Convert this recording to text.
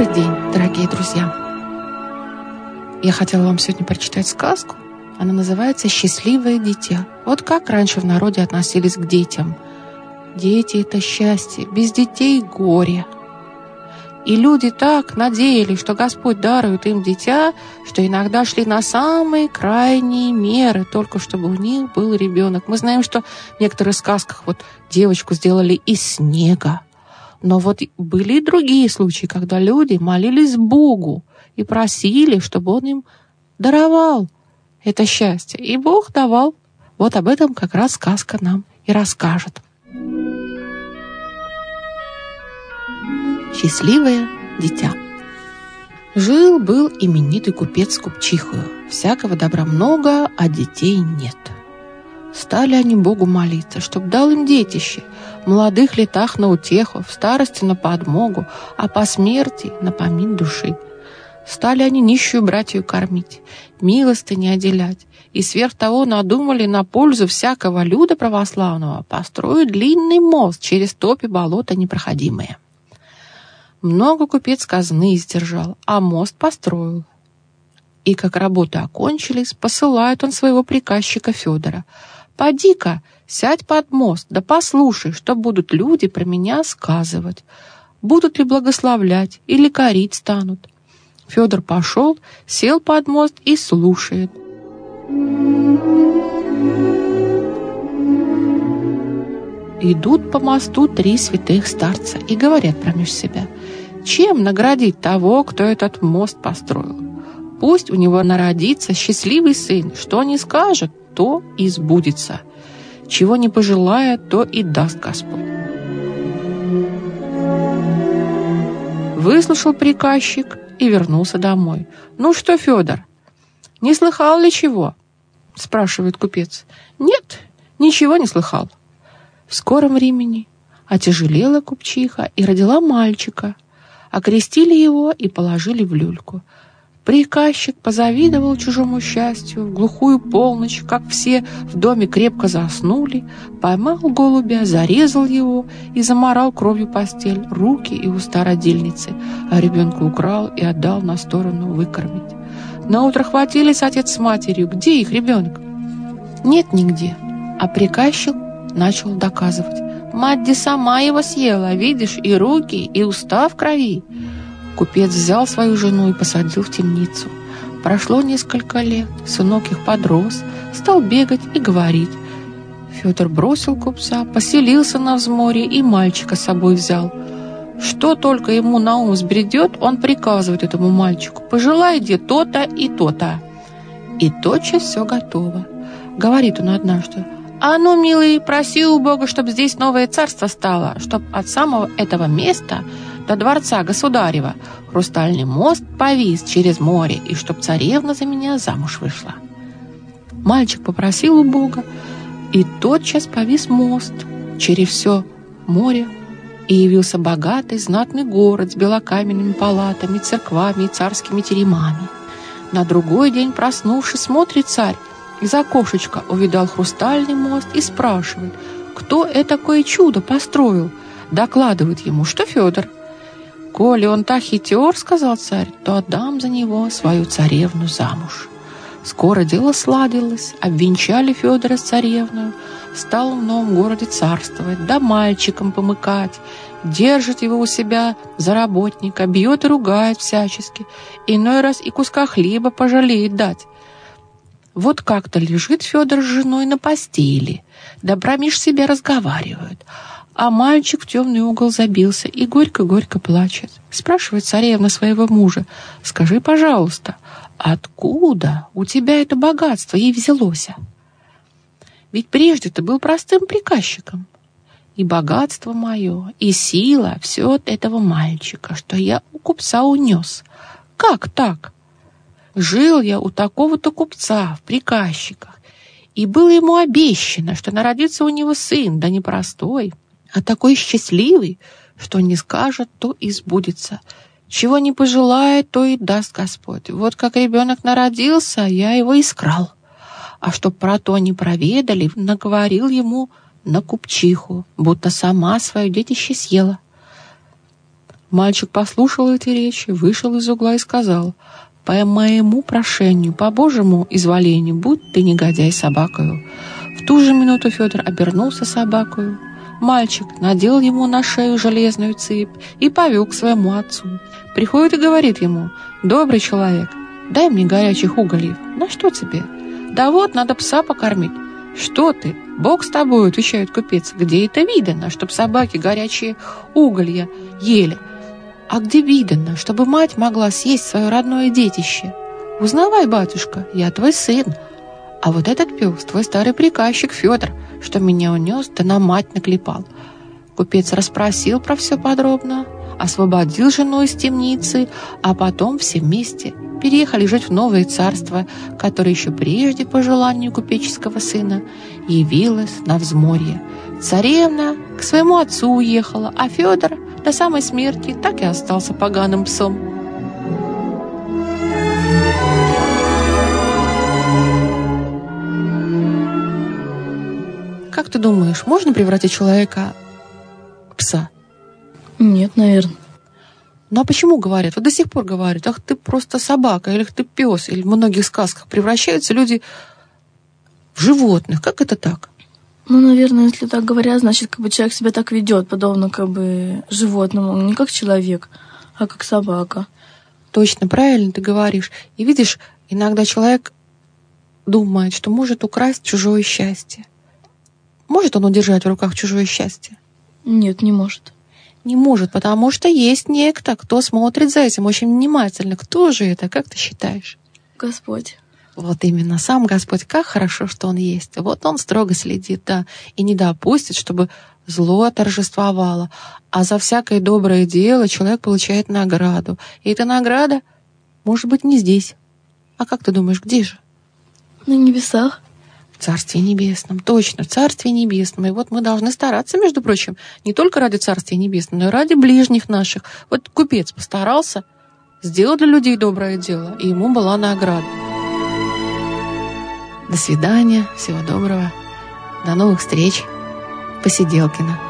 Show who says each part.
Speaker 1: Добрый день, дорогие друзья! Я хотела вам сегодня прочитать сказку. Она называется «Счастливое дитя». Вот как раньше в народе относились к детям. Дети — это счастье, без детей — горе. И люди так надеялись, что Господь дарует им дитя, что иногда шли на самые крайние меры, только чтобы у них был ребенок. Мы знаем, что в некоторых сказках вот девочку сделали из снега, но вот были и другие случаи, когда люди молились Богу и просили, чтобы Он им даровал это счастье. И Бог давал. Вот об этом как раз сказка нам и расскажет. Счастливое дитя. Жил-был именитый купец с. Всякого добра много, а детей нет. Стали они Богу молиться, чтоб дал им детище, в молодых летах на утеху, в старости на подмогу, а по смерти на помин души. Стали они нищую братью кормить, милости не отделять, и сверх того надумали на пользу всякого люда православного построить длинный мост через топи болота непроходимые. Много купец казны издержал, а мост построил. И как работы окончились, посылает он своего приказчика Федора — Поди-ка, сядь под мост, да послушай, что будут люди про меня сказывать. Будут ли благословлять или корить станут. Федор пошел, сел под мост и слушает. Идут по мосту три святых старца и говорят промеж себя, чем наградить того, кто этот мост построил. Пусть у него народится счастливый сын, что не скажет, то и сбудется. Чего не пожелает, то и даст Господь. Выслушал приказчик и вернулся домой. «Ну что, Федор, не слыхал ли чего?» спрашивает купец. «Нет, ничего не слыхал». В скором времени отяжелела купчиха и родила мальчика. Окрестили его и положили в люльку. Приказчик позавидовал чужому счастью в глухую полночь, как все в доме крепко заснули, поймал голубя, зарезал его и заморал кровью постель, руки и уста родильницы, а ребенка украл и отдал на сторону выкормить. Наутро хватились отец с матерью. Где их ребенок? Нет нигде. А приказчик начал доказывать. Мать сама его съела, видишь, и руки, и уста в крови. Купец взял свою жену и посадил в темницу. Прошло несколько лет, сынок их подрос, стал бегать и говорить. Федор бросил купца, поселился на взморье и мальчика с собой взял. Что только ему на ум взбредет, он приказывает этому мальчику, пожелай где то-то и то-то. И тотчас все готово. Говорит он однажды, «А ну, милый, проси у Бога, чтобы здесь новое царство стало, чтоб от самого этого места до дворца государева хрустальный мост повис через море, и чтоб царевна за меня замуж вышла. Мальчик попросил у Бога, и тотчас повис мост через все море, и явился богатый, знатный город с белокаменными палатами, церквами и царскими теремами. На другой день, проснувшись, смотрит царь, из окошечка увидал хрустальный мост и спрашивает, кто это такое чудо построил. Докладывает ему, что Федор – «Коли он так хитер, — сказал царь, — то отдам за него свою царевну замуж». Скоро дело сладилось, обвенчали Федора с царевную, стал в новом городе царствовать, да мальчиком помыкать, держит его у себя за работника, бьет и ругает всячески, иной раз и куска хлеба пожалеет дать. Вот как-то лежит Федор с женой на постели, да промеж себя разговаривают — а мальчик в темный угол забился и горько-горько плачет. Спрашивает царевна своего мужа, «Скажи, пожалуйста, откуда у тебя это богатство ей взялось?» Ведь прежде ты был простым приказчиком. И богатство мое, и сила — все от этого мальчика, что я у купца унес. Как так? Жил я у такого-то купца в приказчиках, и было ему обещано, что народится у него сын, да непростой, а такой счастливый, что не скажет, то и сбудется. Чего не пожелает, то и даст Господь. Вот как ребенок народился, я его искрал. А чтоб про то не проведали, наговорил ему на купчиху, будто сама свое детище съела. Мальчик послушал эти речи, вышел из угла и сказал, «По моему прошению, по Божьему изволению, будь ты негодяй собакою». В ту же минуту Федор обернулся собакою. Мальчик надел ему на шею железную цепь и повел к своему отцу. Приходит и говорит ему, «Добрый человек, дай мне горячих угольев. На что тебе?» «Да вот, надо пса покормить». «Что ты? Бог с тобой», — отвечает купец. «Где это видано, чтоб собаки горячие уголья ели?» А где видано, чтобы мать могла съесть свое родное детище? Узнавай, батюшка, я твой сын. А вот этот пес, твой старый приказчик Федор, что меня унес, да на мать наклепал. Купец расспросил про все подробно, освободил жену из темницы, а потом все вместе переехали жить в новое царство, которое еще прежде, по желанию купеческого сына, явилось на взморье. Царевна к своему отцу уехала, а Федор до самой смерти так и остался поганым псом. Как ты думаешь, можно превратить человека в пса?
Speaker 2: Нет, наверное.
Speaker 1: Ну а почему говорят? Вот до сих пор говорят, ах ты просто собака, или ты пес, или в многих сказках превращаются люди в животных. Как это так?
Speaker 2: Ну, наверное, если так говорят, значит, как бы человек себя так ведет, подобно как бы животному, не как человек, а как собака.
Speaker 1: Точно, правильно ты говоришь. И видишь, иногда человек думает, что может украсть чужое счастье. Может он удержать в руках чужое счастье?
Speaker 2: Нет, не может.
Speaker 1: Не может, потому что есть некто, кто смотрит за этим очень внимательно. Кто же это, как ты считаешь?
Speaker 2: Господь.
Speaker 1: Вот именно сам Господь, как хорошо, что Он есть. Вот Он строго следит, да, и не допустит, чтобы зло торжествовало. А за всякое доброе дело человек получает награду. И эта награда может быть не здесь. А как ты думаешь, где же?
Speaker 2: На небесах.
Speaker 1: Царстве Небесном, точно, в Царстве Небесном. И вот мы должны стараться, между прочим, не только ради Царствия Небесного, но и ради ближних наших. Вот купец постарался, сделал для людей доброе дело, и ему была награда. До свидания, всего доброго, до новых встреч. Посиделкина.